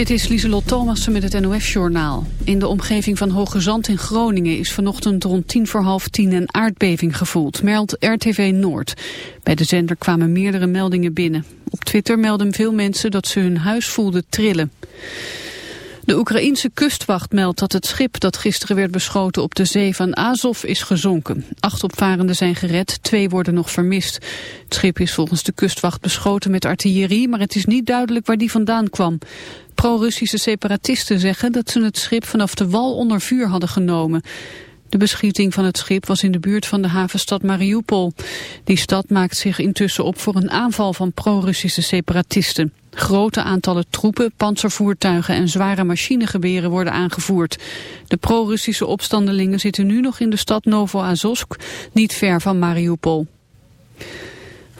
Dit is Lieselot Thomassen met het NOS-journaal. In de omgeving van Hoge Zand in Groningen is vanochtend rond tien voor half tien een aardbeving gevoeld, meldt RTV Noord. Bij de zender kwamen meerdere meldingen binnen. Op Twitter melden veel mensen dat ze hun huis voelden trillen. De Oekraïense kustwacht meldt dat het schip dat gisteren werd beschoten op de zee van Azov is gezonken. Acht opvarenden zijn gered, twee worden nog vermist. Het schip is volgens de kustwacht beschoten met artillerie, maar het is niet duidelijk waar die vandaan kwam. Pro-Russische separatisten zeggen dat ze het schip vanaf de wal onder vuur hadden genomen. De beschieting van het schip was in de buurt van de havenstad Mariupol. Die stad maakt zich intussen op voor een aanval van pro-Russische separatisten. Grote aantallen troepen, panzervoertuigen en zware machinegeweren worden aangevoerd. De pro-Russische opstandelingen zitten nu nog in de stad Novo-Azovsk, niet ver van Mariupol.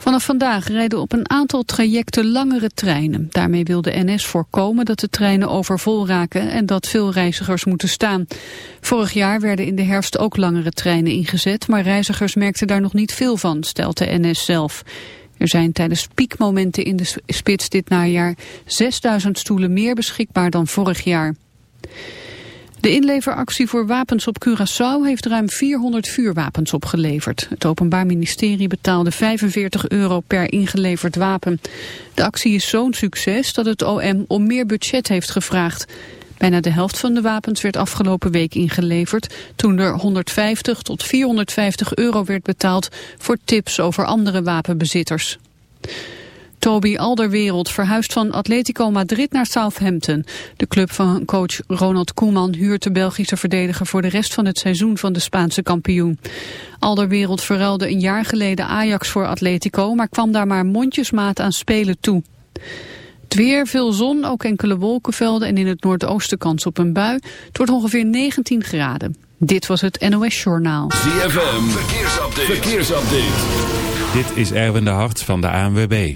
Vanaf vandaag rijden op een aantal trajecten langere treinen. Daarmee wil de NS voorkomen dat de treinen overvol raken en dat veel reizigers moeten staan. Vorig jaar werden in de herfst ook langere treinen ingezet, maar reizigers merkten daar nog niet veel van, stelt de NS zelf. Er zijn tijdens piekmomenten in de spits dit najaar 6000 stoelen meer beschikbaar dan vorig jaar. De inleveractie voor wapens op Curaçao heeft ruim 400 vuurwapens opgeleverd. Het Openbaar Ministerie betaalde 45 euro per ingeleverd wapen. De actie is zo'n succes dat het OM om meer budget heeft gevraagd. Bijna de helft van de wapens werd afgelopen week ingeleverd... toen er 150 tot 450 euro werd betaald voor tips over andere wapenbezitters. Toby Alderwereld verhuist van Atletico Madrid naar Southampton. De club van coach Ronald Koeman huurt de Belgische verdediger voor de rest van het seizoen van de Spaanse kampioen. Alderwereld verruilde een jaar geleden Ajax voor Atletico, maar kwam daar maar mondjesmaat aan spelen toe. Het weer, veel zon, ook enkele wolkenvelden en in het noordoosten kans op een bui. Het wordt ongeveer 19 graden. Dit was het NOS Journaal. ZFM, verkeersupdate. verkeersupdate. Dit is Erwin de Hart van de ANWB.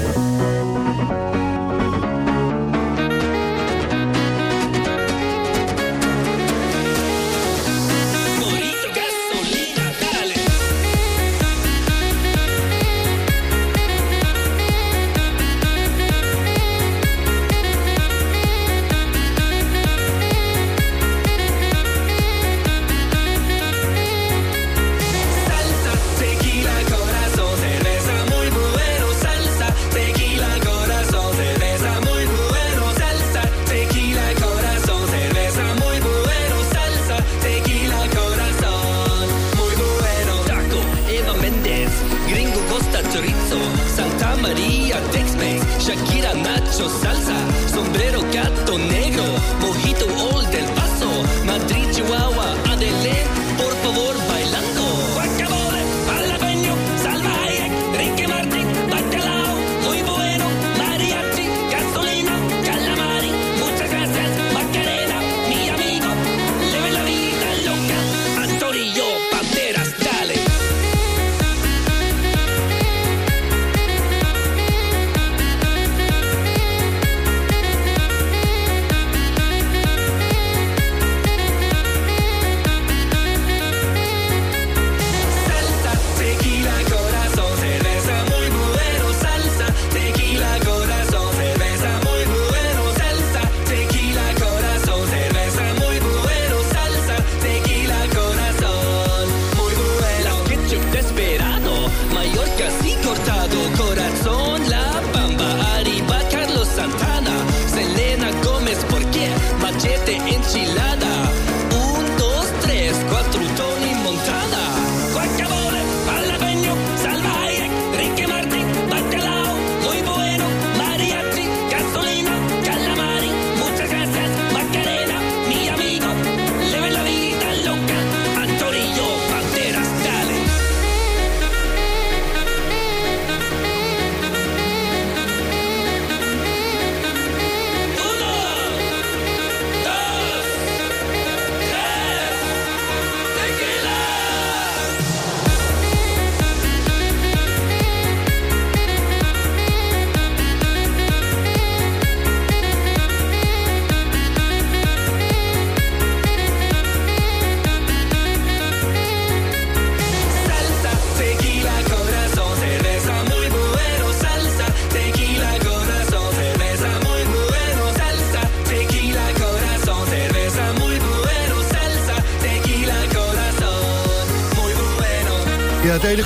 Salsa, Sombrero, Gato Negro, Mojito, Old del Paso, Madrid,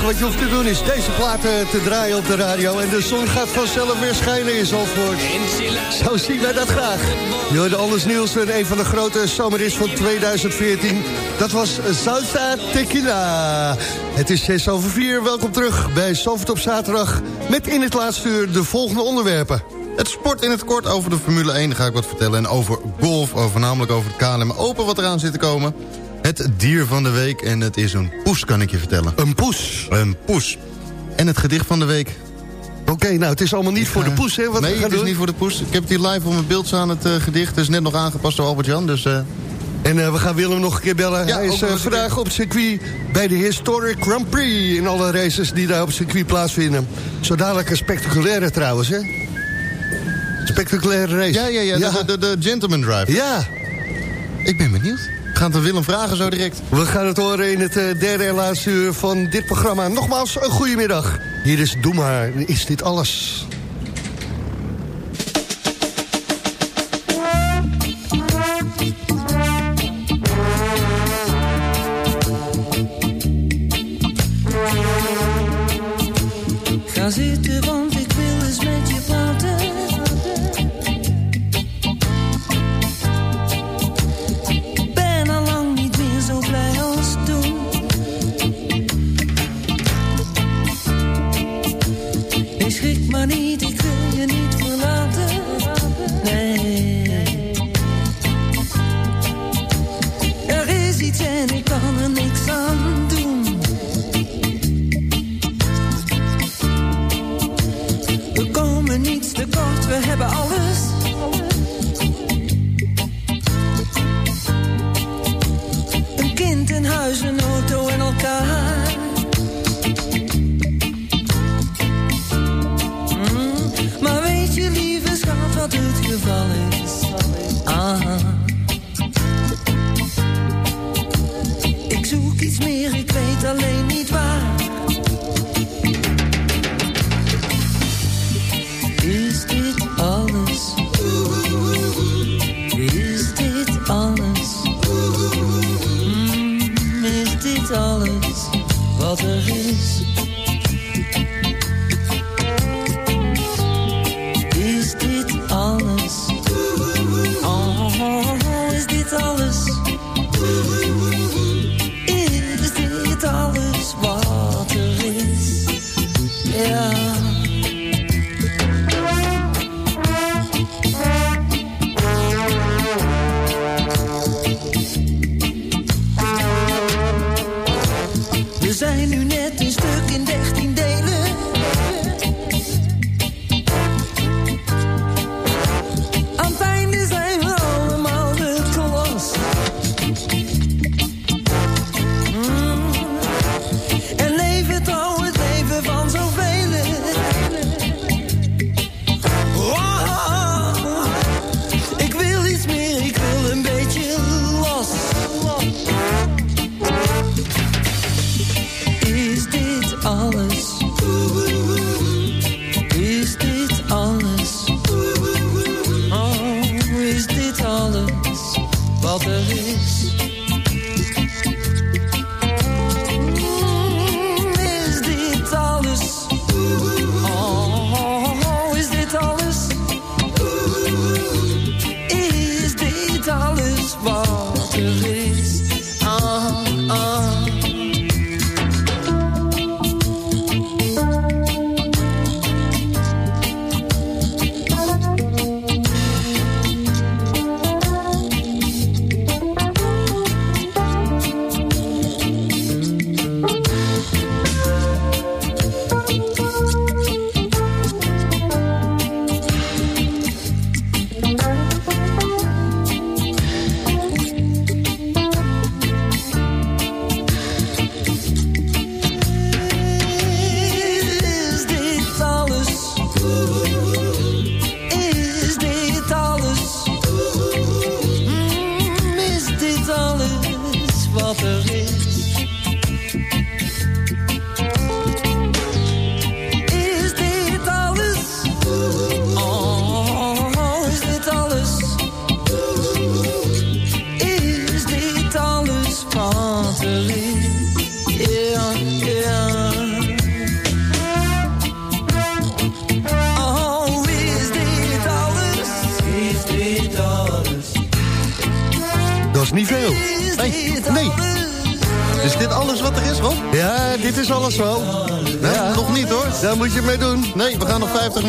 wat je hoeft te doen is deze platen te draaien op de radio... en de zon gaat vanzelf weer schijnen in Zandvoort. Zo zien wij dat graag. Je hoorde Anders Nielsen, een van de grote zomerhits van 2014. Dat was Salsa Tequila. Het is 6 over 4. Welkom terug bij Zandvoort op zaterdag... met in het laatste uur de volgende onderwerpen. Het sport in het kort over de Formule 1 ga ik wat vertellen. En over golf, over, namelijk over het KLM Open wat eraan zit te komen. Het dier van de week en het is een poes, kan ik je vertellen. Een poes? Een poes. En het gedicht van de week. Oké, nou, het is allemaal niet voor de poes, hè? Wat nee, we gaan het is doen. niet voor de poes. Ik heb het hier live op mijn beeld staan, het eh, gedicht. Het is net nog aangepast door Albert-Jan, dus... eh, En eh, we gaan Willem nog een keer bellen. Ja, Hij is eh, vandaag op het circuit bij de Historic Grand Prix... in alle races die daar op het circuit plaatsvinden. Zo dadelijk een spectaculaire trouwens, hè? Spectaculaire race. ja, ja, ja, De, de, de Gentleman Drive. Ja, Ik ben benieuwd. We gaan het Willem vragen zo direct. we gaan het horen in het eh, derde en laatste uur van dit programma. Nogmaals, een goedemiddag. Hier is Doe maar, is dit alles?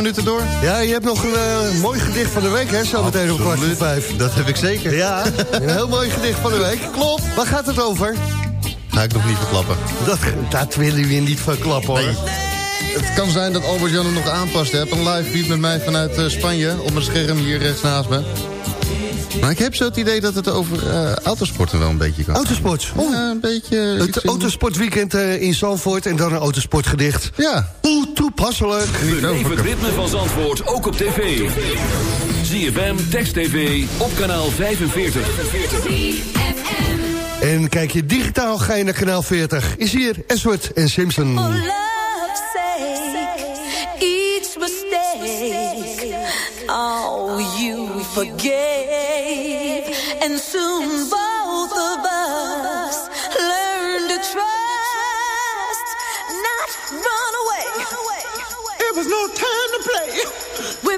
Minuten door. Ja, je hebt nog een eh, mooi gedicht van de week, hè? Zo meteen om kwart voor vijf. Dat heb ik zeker. Ja, een heel mooi gedicht van de week. Klopt. Waar gaat het over? Ga ik nog niet verklappen. Dat, dat willen we niet verklappen, hoor. Nee. Het kan zijn dat Albert Jan nog aanpast. Hè. Heb een live feed met mij vanuit eh, Spanje. Op mijn scherm hier rechts naast me. Maar ik heb zo het idee dat het over eh, autosporten wel een beetje kan. Autosport. Oh, Ja, een beetje... het autosportweekend in Zandvoort en dan een autosportgedicht. Ja. Toepasselijk. Beleef het ritme van Zandvoort ook op tv. ZFM, Text TV, op kanaal 45. En kijk je digitaal, ga je naar kanaal 40. Is hier Eswert en Simpson. each mistake, oh, you forgave, and soon both of us was no time to play. We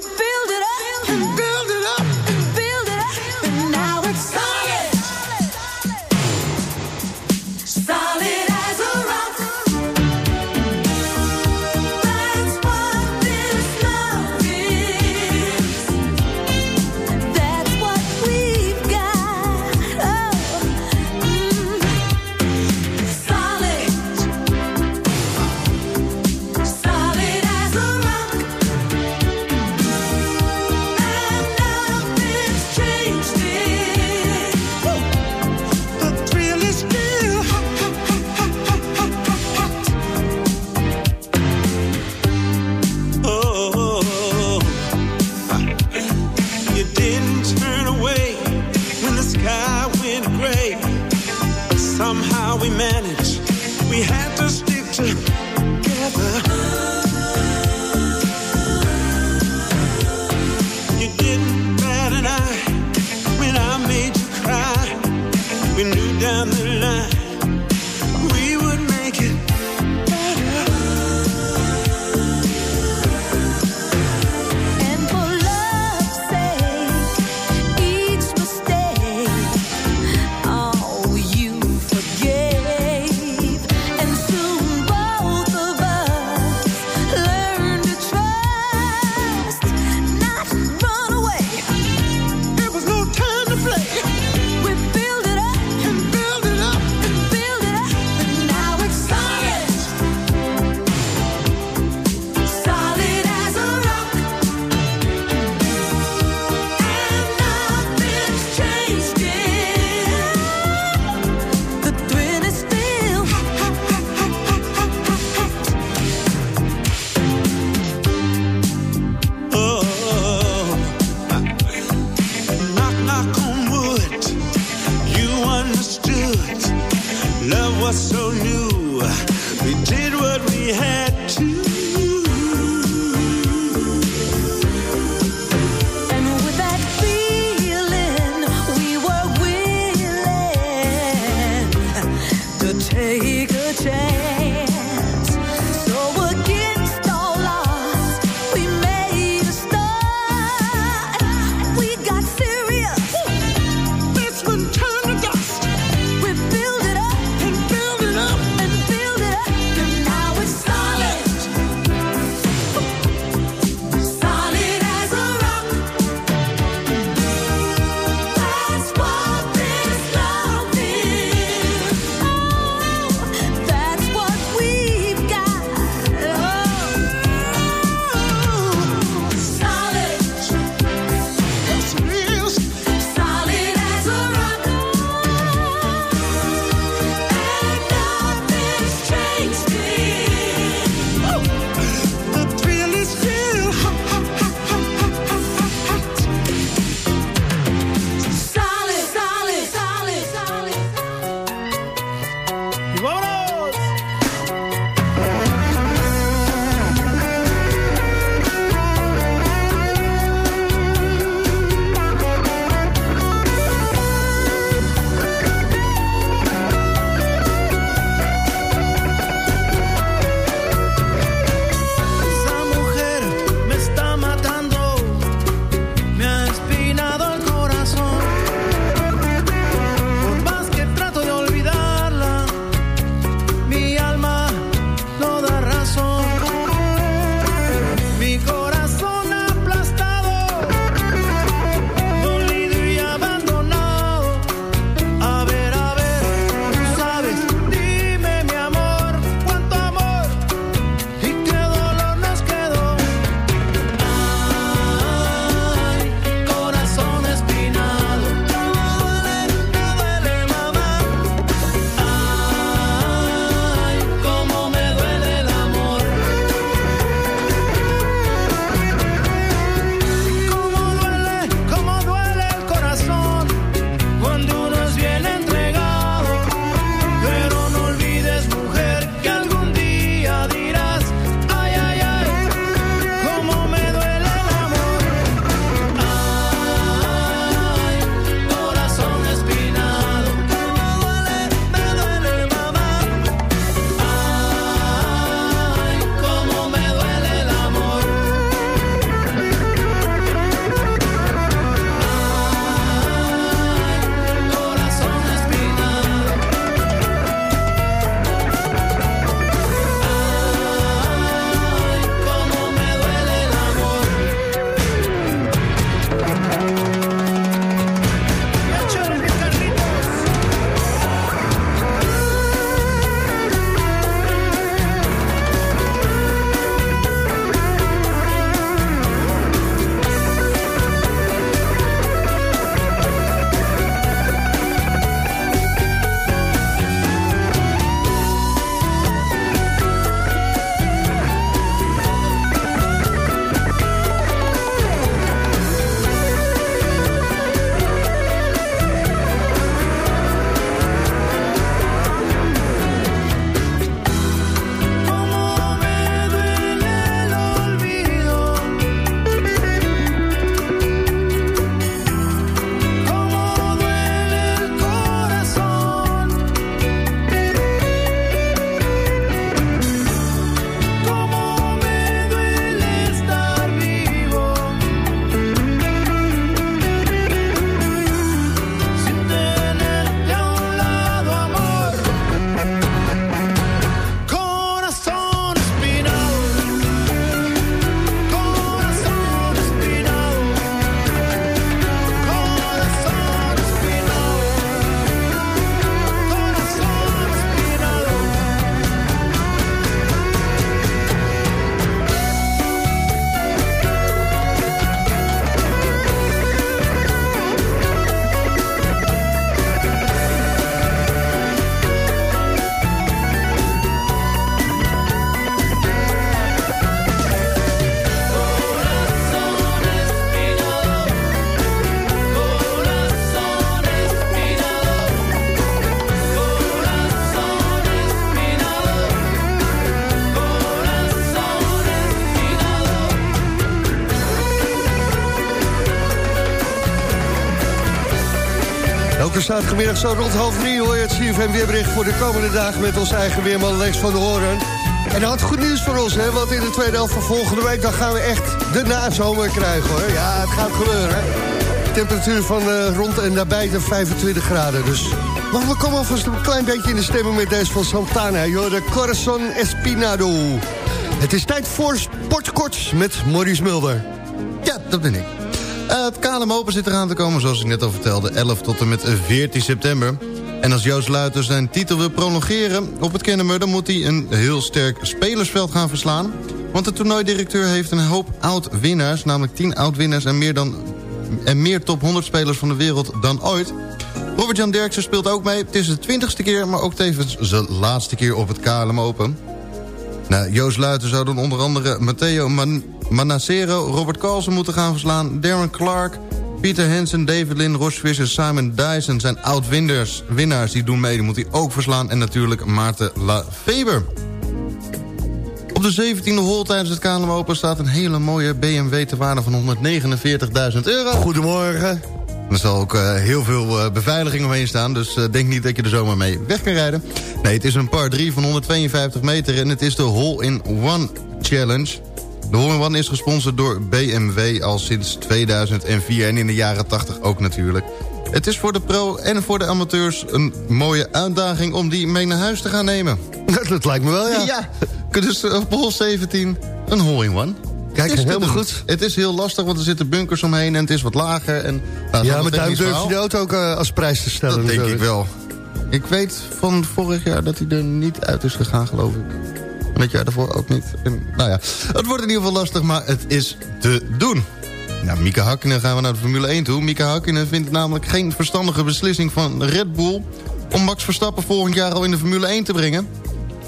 Elke zaterdagmiddag zo rond half drie hoor je het CFM weerbericht voor de komende dagen met ons eigen weerman Lex van de Horen. En dat had goed nieuws voor ons, hè, want in de tweede helft van volgende week dan gaan we echt de nazomer krijgen hoor. Ja, het gaat gebeuren. Temperatuur van uh, rond en nabij de 25 graden, dus... Maar we komen alvast een klein beetje in de stemming met deze van Santana, joh, de Corazon Espinado. Het is tijd voor Sportkort met Maurice Mulder. Ja, dat ben ik. Het KLM Open zit eraan te komen, zoals ik net al vertelde. 11 tot en met 14 september. En als Joost Luiter zijn titel wil prolongeren op het Kennemer... dan moet hij een heel sterk spelersveld gaan verslaan. Want de toernooidirecteur heeft een hoop oud-winnaars... namelijk 10 oud-winnaars en meer, dan, en meer top 100 spelers van de wereld dan ooit. Robert-Jan Derksen speelt ook mee. Het is de twintigste keer, maar ook tevens zijn laatste keer op het KLM Open. Nou, Joost Luiten zou dan onder andere Matteo Man Manacero, Robert Carlsen moeten gaan verslaan... Darren Clark, Pieter Hansen, David Lynn, Ross Visser, Simon Dyson... zijn oud-winnaars winnaars die doen mee, die moet hij ook verslaan. En natuurlijk Maarten Lafeber. Op de 17e hol tijdens het KLM Open staat een hele mooie BMW... te waarde van 149.000 euro. Goedemorgen. Er zal ook uh, heel veel uh, beveiliging omheen staan. Dus uh, denk niet dat je er zomaar mee weg kan rijden. Nee, het is een par 3 van 152 meter. En het is de Hole-in-One Challenge. De Hole-in-One is gesponsord door BMW al sinds 2004. En in de jaren 80 ook natuurlijk. Het is voor de pro en voor de amateurs een mooie uitdaging... om die mee naar huis te gaan nemen. Dat lijkt me wel, ja. Ja, dus op hole 17 een Hole-in-One. Kijk, het is helemaal goed. Het is heel lastig, want er zitten bunkers omheen en het is wat lager. En, nou, ja, maar daar durf je de auto ook uh, als prijs te stellen. Dat denk ik wel. Ik weet van vorig jaar dat hij er niet uit is gegaan, geloof ik. En het jaar daarvoor ook niet. Nou ja, het wordt in ieder geval lastig, maar het is te doen. Nou, Mika Hakkinen gaan we naar de Formule 1 toe. Mika Hakkinen vindt namelijk geen verstandige beslissing van Red Bull... om Max Verstappen volgend jaar al in de Formule 1 te brengen.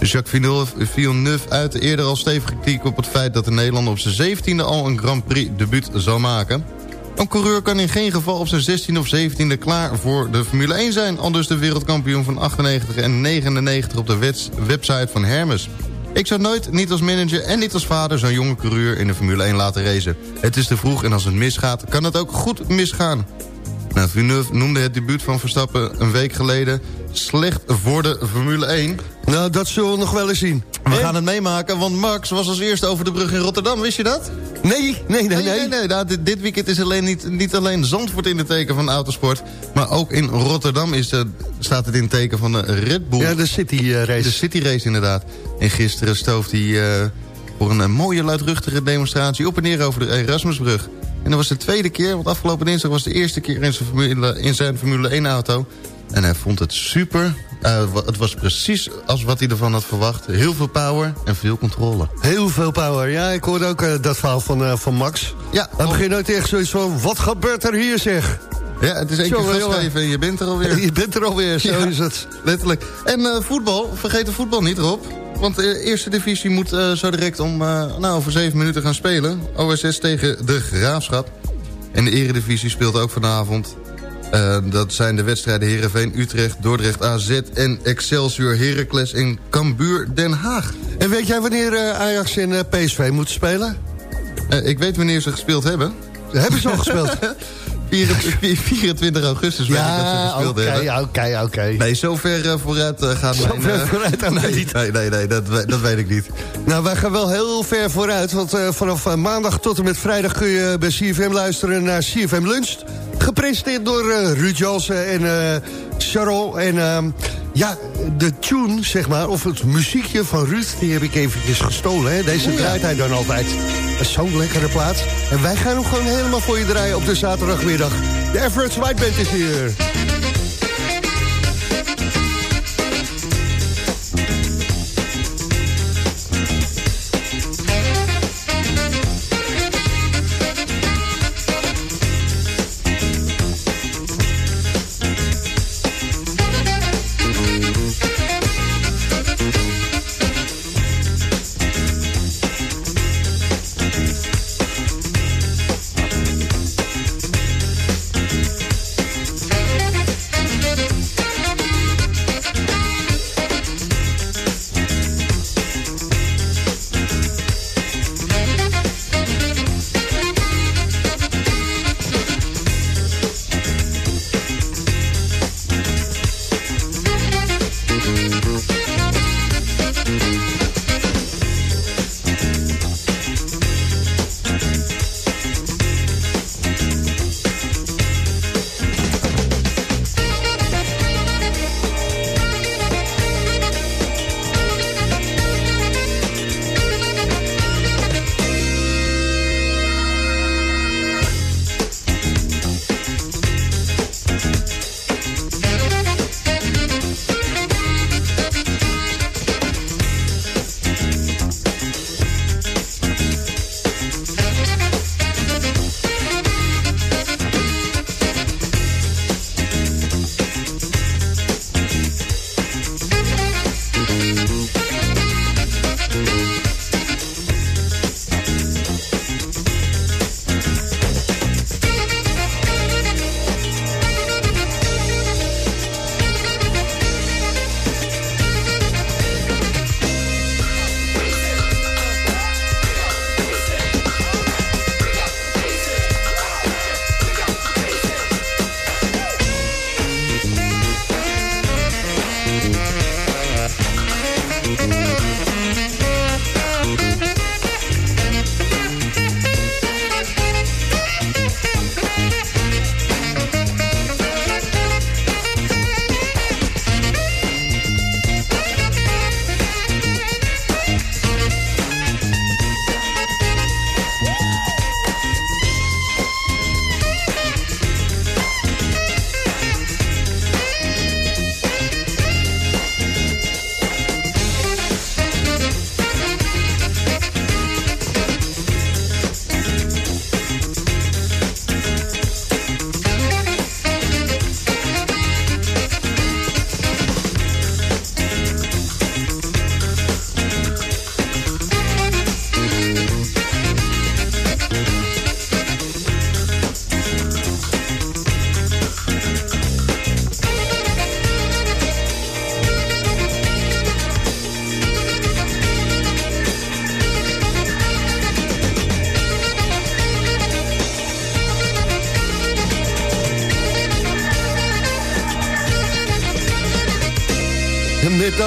Jacques Villeneuve uitte eerder al stevig kritiek op het feit... dat de Nederlander op zijn zeventiende al een Grand Prix debuut zal maken. Een coureur kan in geen geval op zijn 16e of 17e klaar voor de Formule 1 zijn... al dus de wereldkampioen van 98 en 99 op de website van Hermes. Ik zou nooit, niet als manager en niet als vader... zo'n jonge coureur in de Formule 1 laten racen. Het is te vroeg en als het misgaat, kan het ook goed misgaan. Nou, Villeneuve noemde het debuut van Verstappen een week geleden... slecht voor de Formule 1. Nou, dat zullen we nog wel eens zien. We gaan het meemaken, want Max was als eerste over de brug in Rotterdam. Wist je dat? Nee, nee, nee. nee, nee, nee nou, dit, dit, weekend is alleen niet, niet alleen Zandvoort in het teken van autosport... maar ook in Rotterdam is, uh, staat het in het teken van de Red Bull. Ja, de City uh, Race. De City Race, inderdaad. En gisteren stoof hij uh, voor een mooie luidruchtige demonstratie... op en neer over de Erasmusbrug. En dat was de tweede keer, want afgelopen dinsdag was de eerste keer in zijn Formule, in zijn Formule 1-auto. En hij vond het super. Uh, het was precies als wat hij ervan had verwacht. Heel veel power en veel controle. Heel veel power. Ja, ik hoorde ook uh, dat verhaal van, uh, van Max. Ja. Dan begin je nooit echt zoiets van, wat gebeurt er hier zeg? Ja, het is één keer vastgeven en je bent er alweer. Je bent er alweer, zo ja, is het. Letterlijk. En voetbal, vergeet de voetbal niet, Rob. Want de eerste divisie moet uh, zo direct om uh, nou, over zeven minuten gaan spelen. OSS tegen de Graafschap. En de eredivisie speelt ook vanavond. Uh, dat zijn de wedstrijden Heerenveen, Utrecht, Dordrecht, AZ en Excelsior Heracles in Cambuur, Den Haag. En weet jij wanneer Ajax en PSV moeten spelen? ik weet wanneer ze gespeeld hebben. Hebben ze al gespeeld? 24 augustus weet ik dat ze gespeeld okay, hebben. Ja, oké, oké. Nee, zo ver uh, vooruit uh, mijn... ver vooruit aan nee, niet. Nee, nee, nee, dat, dat weet ik niet. Nou, wij gaan wel heel ver vooruit. Want uh, vanaf maandag tot en met vrijdag kun je bij CFM luisteren naar CFM Lunch. Gepresenteerd door Ruud Jansen en Charol. En ehm, ja, de tune, zeg maar, of het muziekje van Ruud... die heb ik eventjes gestolen. Hè? Deze draait hij dan altijd. Zo'n lekkere plaats. En wij gaan hem gewoon helemaal voor je draaien op de zaterdagmiddag. De Average White Band is hier.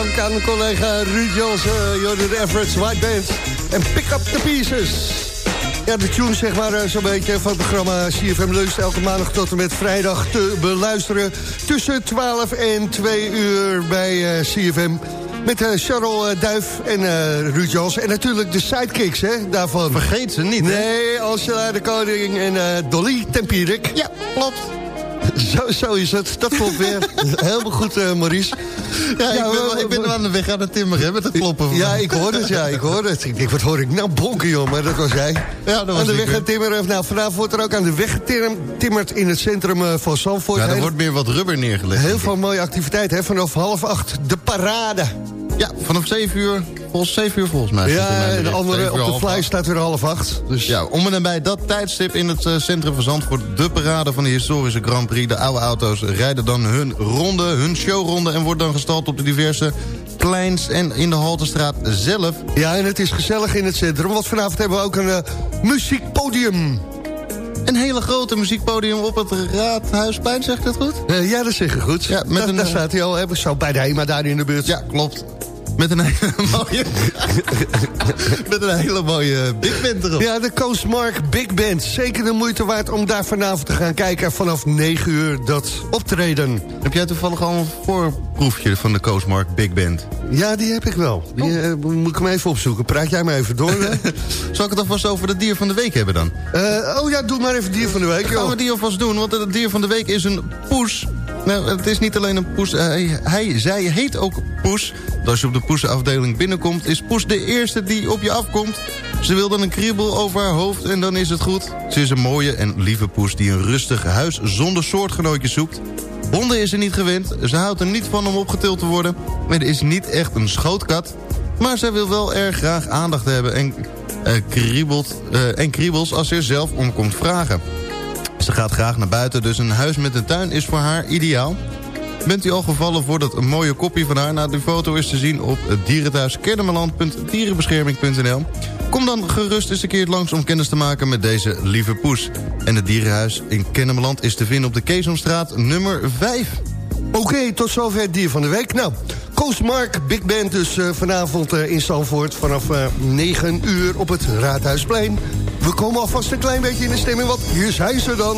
Dank aan collega Ruud Jansen, Jordan Everett, White Band en Pick Up The Pieces. Ja, de tune zeg maar eh, zo'n beetje van het programma CFM Lust... elke maandag tot en met vrijdag te beluisteren... tussen 12 en 2 uur bij uh, CFM... Met uh, Charles uh, Duif en uh, Ruud Jansen. En natuurlijk de sidekicks, hè, daarvan. Vergeet ze niet, Nee, Angela de Koning en Dolly Tempierik. Ja, klopt. Zo, zo is het. Dat klopt weer. Helemaal goed, uh, Maurice. Ja, ja, ik, ben, wel, ik ben aan de weg aan het timmeren met het kloppen. Van ja, ik hoor het, ja, ik hoor het. Ik denk, wat hoor ik nou bonken, joh, maar dat was jij. Ja, dat was aan de weg aan timmeren. Nou, vanavond wordt er ook aan de weg getimmerd in het centrum uh, van Zandvoort. Ja, er wordt meer wat rubber neergelegd. Heel veel mooie activiteiten, hè. Vanaf half acht, de parade. Ja, vanaf 7 uur, volgens 7 uur volgens mij. Ja, en de andere op de fly staat weer half acht. Dus. Ja, om en nabij dat tijdstip in het uh, centrum van Zandvoort... de parade van de historische Grand Prix. De oude auto's rijden dan hun ronde, hun showronde... en wordt dan gestald op de diverse kleins en in de Haltestraat zelf. Ja, en het is gezellig in het centrum, want vanavond hebben we ook een uh, muziekpodium. Een hele grote muziekpodium op het Raadhuisplein, zeg ik dat goed? Uh, ja, dat zeg je goed. Ja, met da, een, daar staat hij al, heb ik zo bij de HEMA daar in de buurt. Ja, klopt. Met een hele mooie... met een hele mooie big band erop. Ja, de Coastmark Big Band. Zeker de moeite waard om daar vanavond te gaan kijken. Vanaf 9 uur dat optreden. Heb jij toevallig al een voorproefje van de Coastmark Big Band? Ja, die heb ik wel. Die oh. uh, moet ik hem even opzoeken. Praat jij maar even door. Zal ik het alvast over het dier van de week hebben dan? Uh, oh ja, doe maar even dier van de week. Gaan we die alvast doen, want het dier van de week is een poes... Nou, het is niet alleen een poes. Hij, hij, zij heet ook Poes. Als je op de poesenafdeling binnenkomt... is Poes de eerste die op je afkomt. Ze wil dan een kriebel over haar hoofd en dan is het goed. Ze is een mooie en lieve poes die een rustig huis zonder soortgenootjes zoekt. Honden is ze niet gewend. Ze houdt er niet van om opgetild te worden. Maar is niet echt een schootkat. Maar zij wil wel erg graag aandacht hebben en, uh, kriebelt, uh, en kriebels als ze er zelf om komt vragen. Ze gaat graag naar buiten, dus een huis met een tuin is voor haar ideaal. Bent u al gevallen voor dat mooie kopje van haar? Nou, die foto is te zien op dierenthuiskennemerland.dierenbescherming.nl. Kom dan gerust eens een keer langs om kennis te maken met deze lieve poes. En het dierenhuis in Kennemerland is te vinden op de Keesomstraat nummer 5. Oké, tot zover het dier van de week. Nou, Coastmark Big Band dus uh, vanavond uh, in Zandvoort... vanaf uh, 9 uur op het Raadhuisplein. We komen alvast een klein beetje in de stemming, want hier zijn ze dan.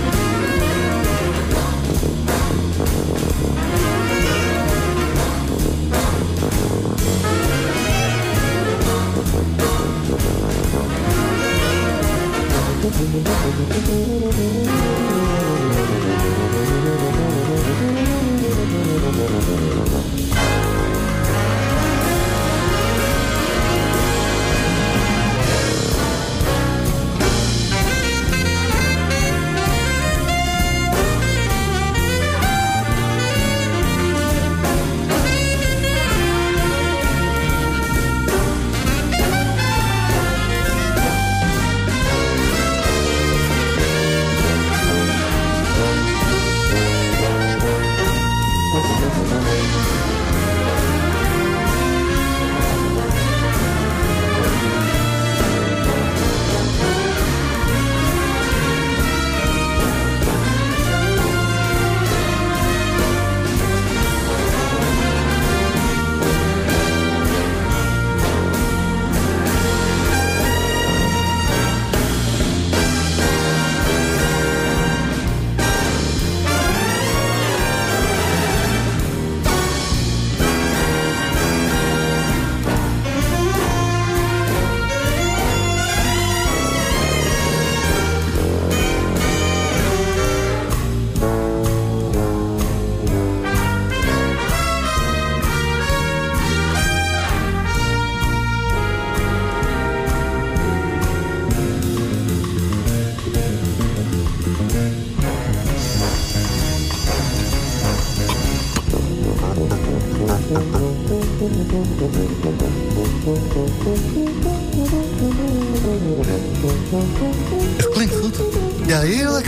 Het klinkt goed. Ja, heerlijk.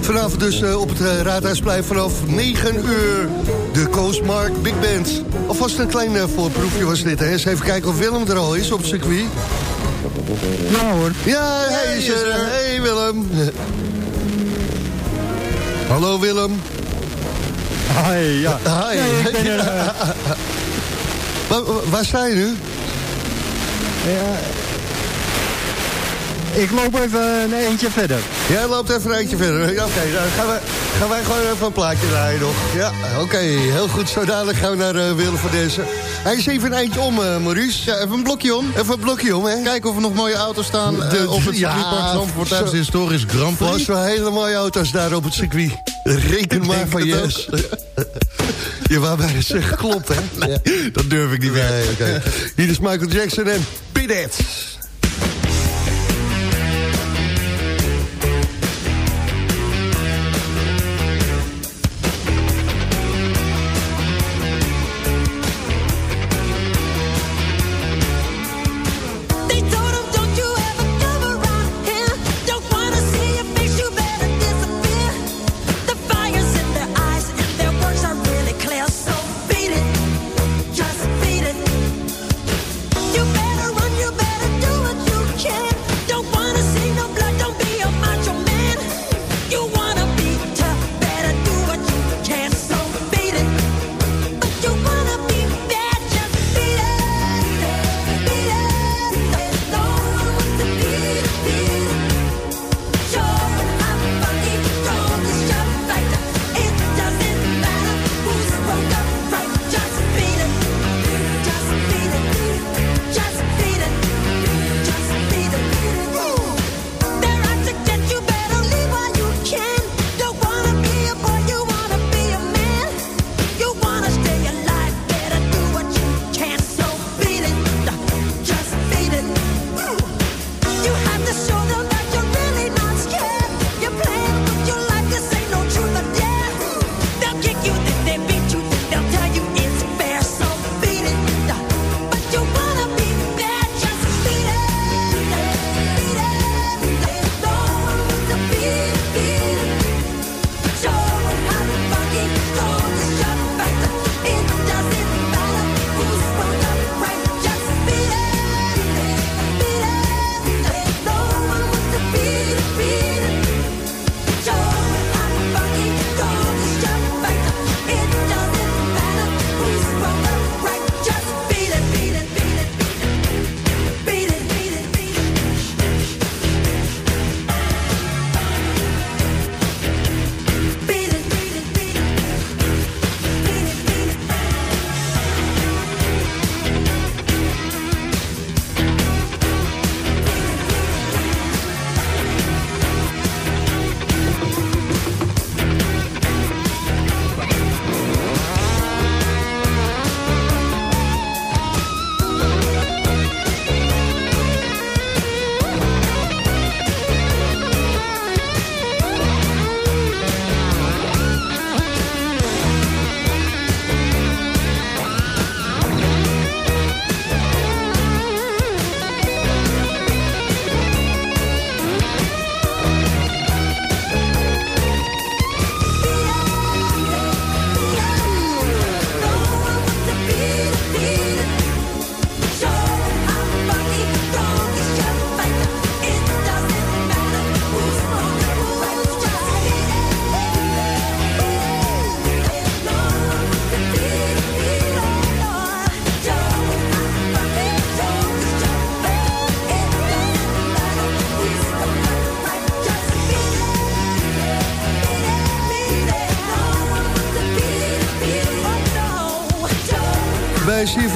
Vanavond dus eh, op het uh, Raadhuisplein vanaf 9 uur. De Coastmark Big Band. Alvast een klein eh, voorproefje was dit. Hè. Eens even kijken of Willem er al is op het circuit. Ja hoor. Ja, hij is er. Hey Willem. Hallo Willem. Hi, ja. Hi. Nee, waar, waar sta je nu? Ja, ik loop even een eentje verder. Jij loopt even een eentje verder. Ja, Oké, dan gaan, we, gaan wij gewoon even een plaatje draaien nog. Ja, oké. heel goed. Zo dadelijk gaan we naar uh, Willem van deze. Hij is even een eindje om, uh, Maurice. Ja, even een blokje om. Even een blokje om, hè. Kijken of er nog mooie auto's staan uh, op het circuitpark Zandvoort tijdens de historisch Grand Prix. Was wel hele mooie auto's daar op het circuit. Reken maar van yes. Je wou bijna zeggen, klopt, hè? Nee, dat durf ik niet meer. Nee, okay. Hier is Michael Jackson en Beat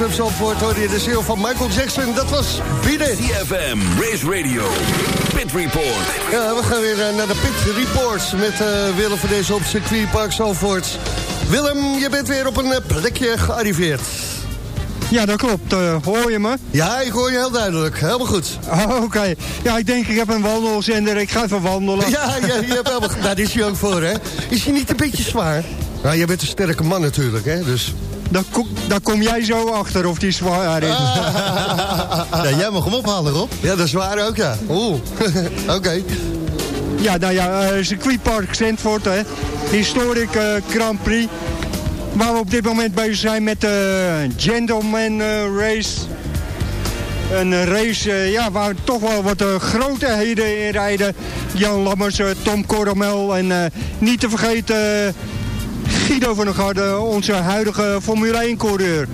CFM Zandvoort hoorde je de ziel van Michael Jackson. Dat was bieden. CFM, Race Radio, Pit Report. Ja, we gaan weer naar de Pit Reports met uh, Willem van deze op circuitpark Zandvoort. Willem, je bent weer op een plekje gearriveerd. Ja, dat klopt. Uh, hoor je me? Ja, ik hoor je heel duidelijk. Helemaal goed. Oh, Oké. Okay. Ja, ik denk, ik heb een wandelzender. Ik ga even wandelen. Ja, ja je hebt helemaal... Daar is hij ook voor, hè? Is hij niet een beetje zwaar? Nou, jij bent een sterke man natuurlijk, hè? Dus... daar, ko- daar kom jij zo achter of die zwaar is. Ja, jij mag hem ophalen, Rob. Ja, dat is waar ook, ja. Oeh, oké. Ja, nou ja, eh, circuitpark Zandvoort, hè. Historic eh, Grand Prix. Waar we op dit moment bezig zijn met de Gentleman eh, Race. Een race ja, waar toch wel wat uh, grootheden in rijden. Jan Lammers, Tom Coronel en eh, niet te vergeten Guido van der Garde, onze huidige Formule 1-coureur.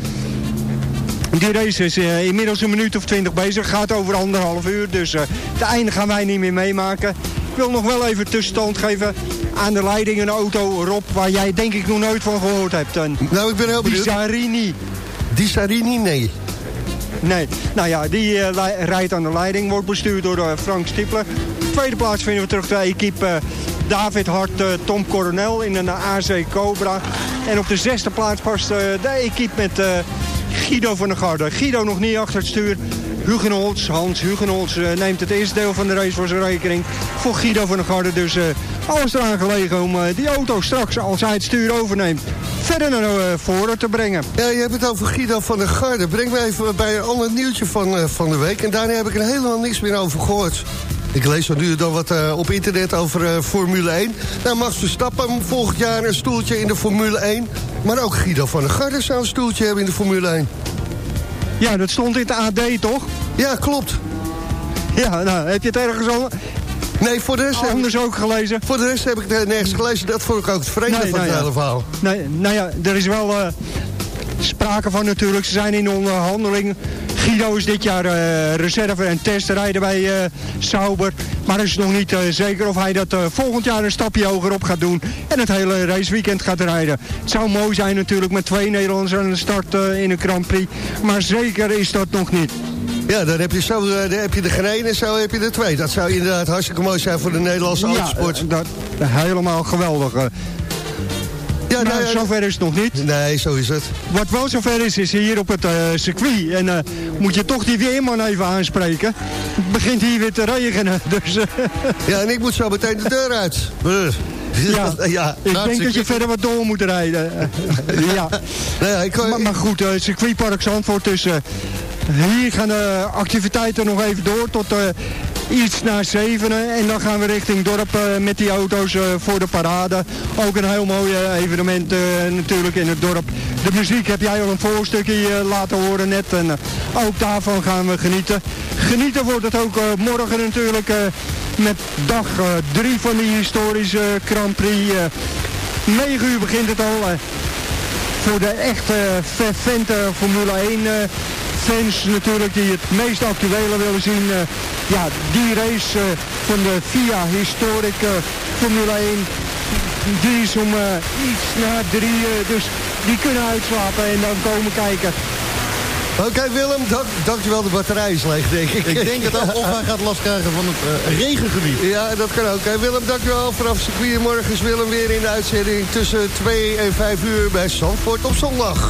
Die race is eh, inmiddels een minuut of twintig bezig. Gaat over anderhalf uur. Dus eh het einde gaan wij niet meer meemaken. Ik wil nog wel even tussenstand geven aan de leiding een auto, Rob, waar jij denk ik nog nooit van gehoord hebt. Nou, ik ben heel benieuwd. Bizarini. Die Sarini, nee. Nee, nou ja, die eh, rijdt aan de leiding, wordt bestuurd door Frank Stipler. Tweede plaats vinden we terug de equipe David Hart, eh, Tom Coronel in een AC Cobra. En op de zesde plaats past eh, de equipe met eh, Guido van der Garde. Guido nog niet achter het stuur. Hugenholz, Hans Hugenholz neemt het eerste deel van de race voor zijn rekening. Voor Guido van der Garde dus alles eraan gelegen om die auto straks, als hij het stuur overneemt, verder naar voren te brengen. Ja, je hebt het over Guido van der Garde. Breng me even bij een ander nieuwtje van, van de week. En daarna heb ik er helemaal niks meer over gehoord. Ik lees zo nu dan wat eh, op internet over eh, Formule 1. Nou, Max Verstappen volgend jaar een stoeltje in de Formule 1. Maar ook Guido van der Garde zou een stoeltje hebben in de Formule 1. Ja, dat stond in het AD, toch? Ja, klopt. Ja, nou, heb je het ergens al Nee, voor de rest, heb, anders ook gelezen? voor de rest heb ik het nergens gelezen. Dat vond ik ook het vreemde Nee, van nou het ja. hele verhaal. Nee, nou ja, er is wel eh, sprake van natuurlijk. Ze zijn in onderhandeling. Guido is dit jaar eh, reserve en testrijder bij eh, Sauber. Maar is nog niet eh, zeker of hij dat volgend jaar een stapje hoger op gaat doen. En het hele raceweekend gaat rijden. Het zou mooi zijn natuurlijk met twee Nederlanders aan de start in een Grand Prix. Maar zeker is dat nog niet. Ja, dan heb je, zo, dan heb je geen één en zo heb je er twee. Dat zou inderdaad hartstikke mooi zijn voor de Nederlandse Ja, autosport. eh, dat, helemaal geweldig. Ja, maar nou ja, zover is het nog niet. Nee, zo is het. Wat wel zover is, is hier op het eh, circuit. En eh, moet je toch die weerman even aanspreken. Het begint hier weer te regenen. Dus eh, Ja, en ik moet zo meteen de deur uit. Ja, ja. ik denk dat je verder wat door moet rijden. ja. Nou ja, ik, Maar, maar goed, eh circuitpark Zandvoort. Dus eh, hier gaan de activiteiten nog even door tot iets na zevenen. En dan gaan we richting dorp eh, met die auto's eh, voor de parade. Ook een heel mooi eh, evenement natuurlijk in het dorp. De muziek heb jij al een voorstukje laten horen net. En ook daarvan gaan we genieten. Genieten wordt het ook morgen natuurlijk met dag 3 van die historische Grand Prix. eh 9 uur begint het al. voor de echte fervente Formule 1 eh, fans natuurlijk die het meest actuele willen zien. eh, ja, die race eh, van de FIA Historic Formule 1. Die is om eh, iets na drie, eh, dus die kunnen uitslapen en dan komen kijken. Oké Willem, dank, dankjewel. De batterij is leeg, denk ik. Ik denk het ook. Of hij gaat last krijgen van het regengebied. Ja, dat kan ook. Hey, Willem, dankjewel. Vanaf circuit morgen is Willem weer in de uitzending tussen 2 en 5 uur bij Zandvoort op zondag.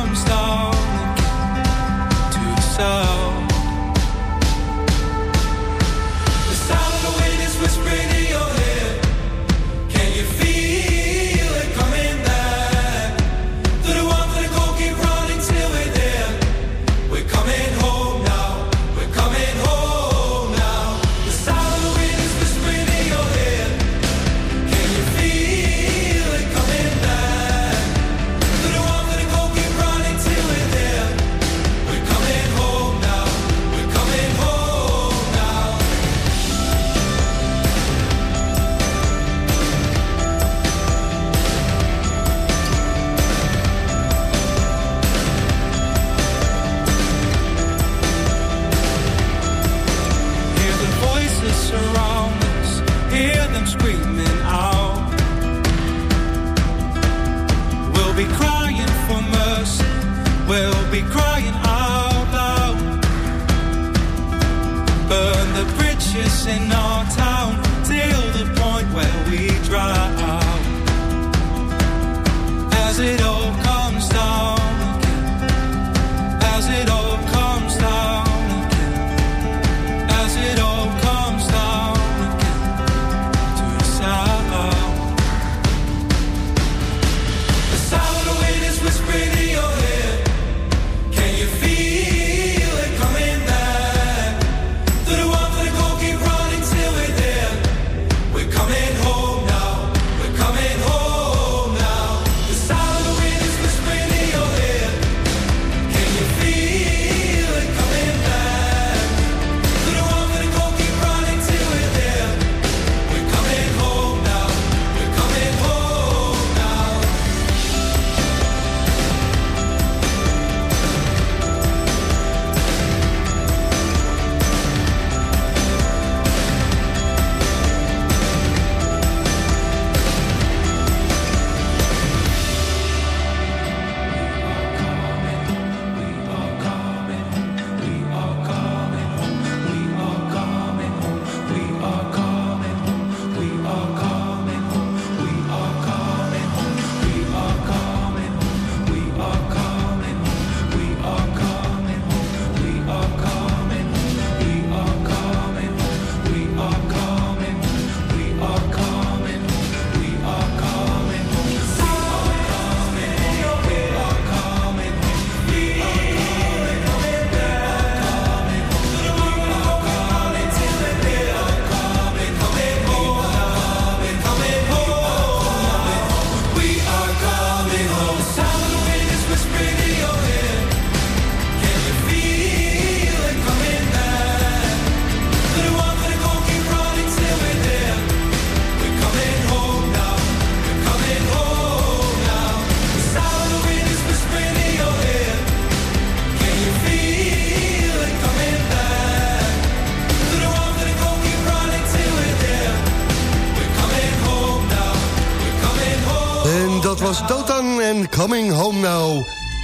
long to the south.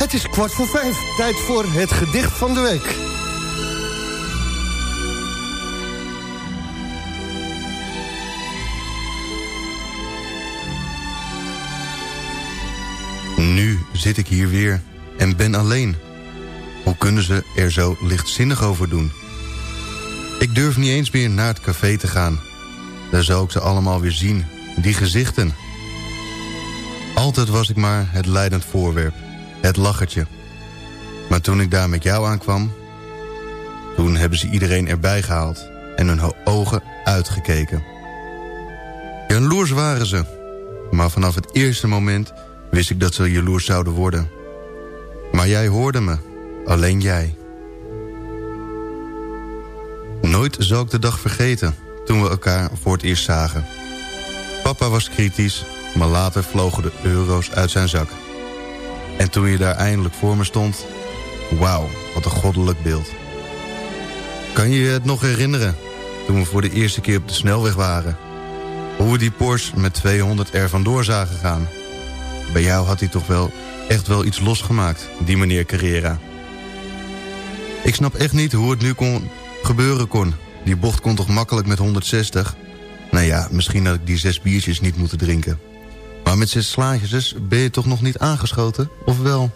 Het is kwart voor vijf. Tijd voor het gedicht van de week. Nu zit ik hier weer en ben alleen. Hoe kunnen ze er zo lichtzinnig over doen? Ik durf niet eens meer naar het café te gaan. Daar zou ik ze allemaal weer zien, die gezichten. Altijd was ik maar het leidend voorwerp, het lachertje. Maar toen ik daar met jou aankwam... toen hebben ze iedereen erbij gehaald en hun ogen uitgekeken. Jaloers waren ze, maar vanaf het eerste moment wist ik dat ze jaloers zouden worden. Maar jij hoorde me, alleen jij. Nooit zal ik de dag vergeten toen we elkaar voor het eerst zagen. Papa was kritisch, maar later vlogen de euro's uit zijn zak. En toen je daar eindelijk voor me stond... Wauw, wat een goddelijk beeld. Kan je je het nog herinneren? Toen we voor de eerste keer op de snelweg waren. Hoe we die Porsche met 200 er vandoor zagen gaan. Bij jou had hij toch wel echt wel iets losgemaakt, die meneer Carrera. Ik snap echt niet hoe het nu kon gebeuren kon. Die bocht kon toch makkelijk met 160? Nou ja, misschien had ik die zes biertjes niet moeten drinken. Maar met zes slaatjes ben je toch nog niet aangeschoten? Of wel?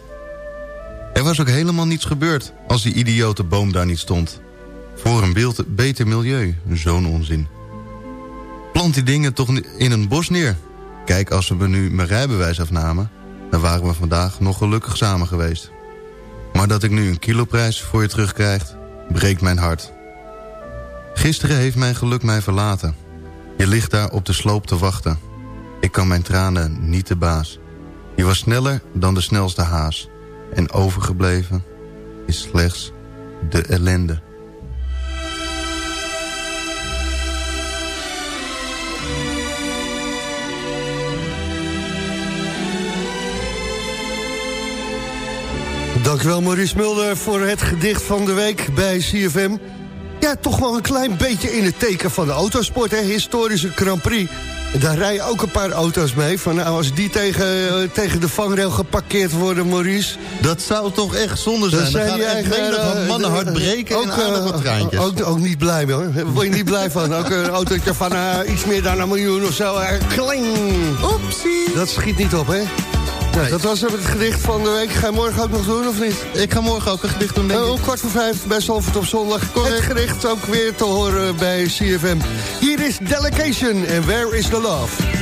Er was ook helemaal niets gebeurd als die idiote boom daar niet stond. Voor een beeld beter milieu, zo'n onzin. Plant die dingen toch in een bos neer. Kijk, als we nu mijn rijbewijs afnamen... dan waren we vandaag nog gelukkig samen geweest. Maar dat ik nu een kiloprijs voor je terugkrijg, breekt mijn hart. Gisteren heeft mijn geluk mij verlaten. Je ligt daar op de sloop te wachten. Ik kan mijn tranen niet te baas. Je was sneller dan de snelste haas. En overgebleven is slechts de ellende. Dankjewel Maurice Mulder voor het gedicht van de week bij CFM. Ja, toch wel een klein beetje in het teken van de autosport, hè. Historische Grand Prix. Daar rijden ook een paar auto's mee. Van, nou, als die tegen, eh, tegen de vangrail geparkeerd worden, Maurice... Dat zou toch echt zonde zijn. Dan, gaan die echt eigenaar, menig eh, mannenhart eh, breken en aardig wat eh, traantjes. Ook, ook niet blij mee, hoor. Daar word je niet blij van. Ook een autootje van iets meer dan een miljoen of zo. kling! Oepsie! Dat schiet niet op, hè? Dat was het gedicht van de week. Ga je morgen ook nog doen, of niet? Ik ga morgen ook een gedicht doen, denk ik. om kwart voor vijf bij Zalvoort op zondag. Het gedicht ook weer te horen bij CFM. Hier is Delegation en Where is the Love?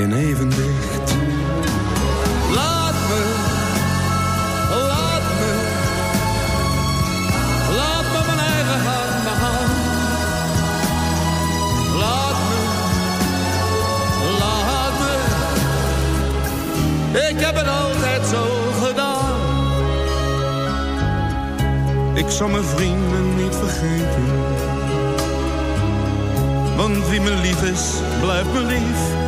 in evenwicht. Laat me, laat me, laat me mijn eigen hand begaan. Laat me, laat me, ik heb het altijd zo gedaan. Ik zal mijn vrienden niet vergeten. Want wie me lief is, blijft me lief.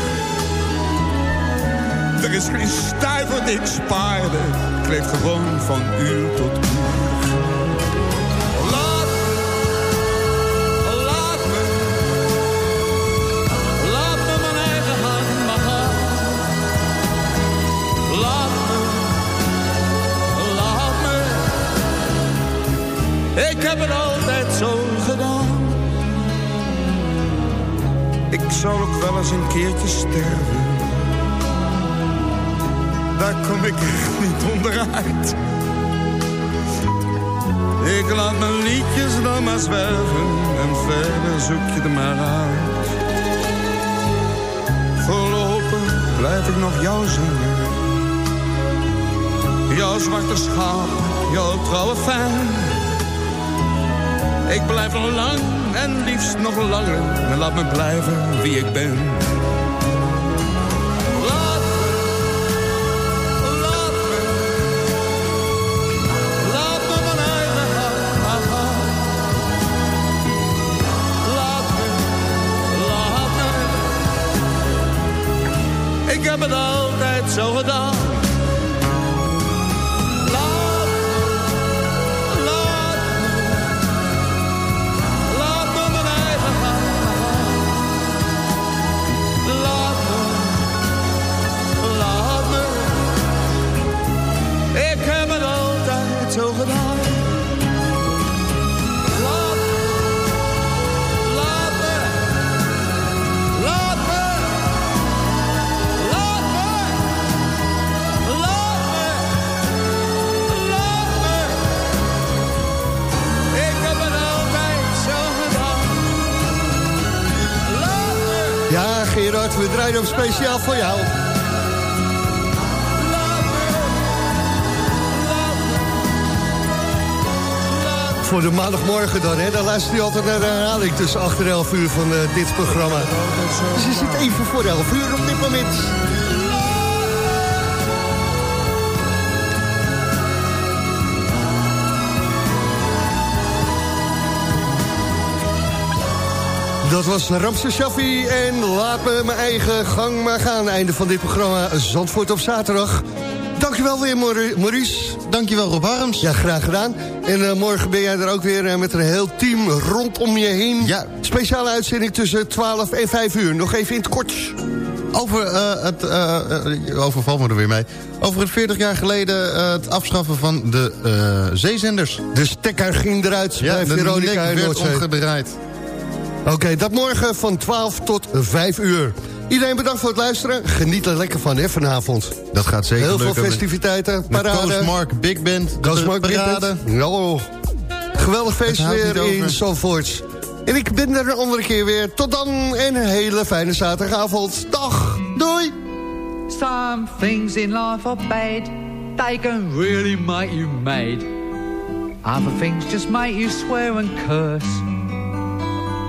Er is geen stuiver die ik spaarde. Gewoon van uur tot uur. Laat me, laat me, laat me mijn eigen hand gaan. Laat me, laat me. Ik heb het altijd zo gedaan. Ik zal ook wel eens een keertje sterven daar kom ik echt niet onderuit. Ik laat mijn liedjes dan maar zwerven en verder zoek je er maar uit. Voorlopig blijf ik nog jou zingen. Jouw zwarte schaap, jouw trouwe fan. Ik blijf nog lang en liefst nog langer. En laat me blijven wie ik ben. Speciaal voor jou. Voor de maandagmorgen dan, hè? Dan luister je altijd naar de herhaling tussen 8 en 11 uur van eh, dit programma. Dus je zit even voor 11 uur op dit moment. Dat was Ramse Shaffi en laat me mijn eigen gang maar gaan. Einde van dit programma Zandvoort op zaterdag. Dankjewel weer, Mauri- Maurice. Dankjewel, Rob Harms. Ja, graag gedaan. En eh, morgen ben jij er ook weer eh, met een heel team rondom je heen. Ja. Speciale uitzending tussen 12 en 5 uur. Nog even in het kort. Over eh, het, eh, overval me er weer mee. Over het 40 jaar geleden het afschaffen van de zeezenders. De stekker ging eruit Ja, bij de Veronica werd omgedraaid. Oké, dat morgen van 12 tot 5 uur. Iedereen bedankt voor het luisteren. Geniet er lekker van, hè, vanavond. Dat gaat zeker Heel veel festiviteiten, Met parade. Coast Mark Big Band, Mark Big parade. Band. Oh, geweldig feest weer in. Zandvoort. En ik ben er een andere keer weer. Tot dan en een hele fijne zaterdagavond. Dag, doei! Some things in life are bad. They can really make you mad. Other things just make you swear and curse.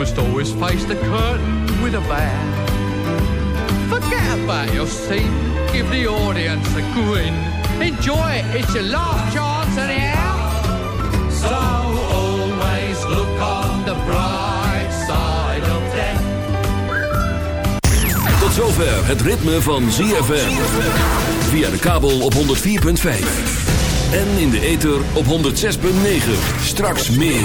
must always face the curtain with a bow. Forget about your scene, give the audience a grin. Enjoy it, it's your last chance anyhow. So always look on the bright side of death. Tot zover het ritme van ZFM. Via de kabel op 104.5. En in de ether op 106.9. Straks meer.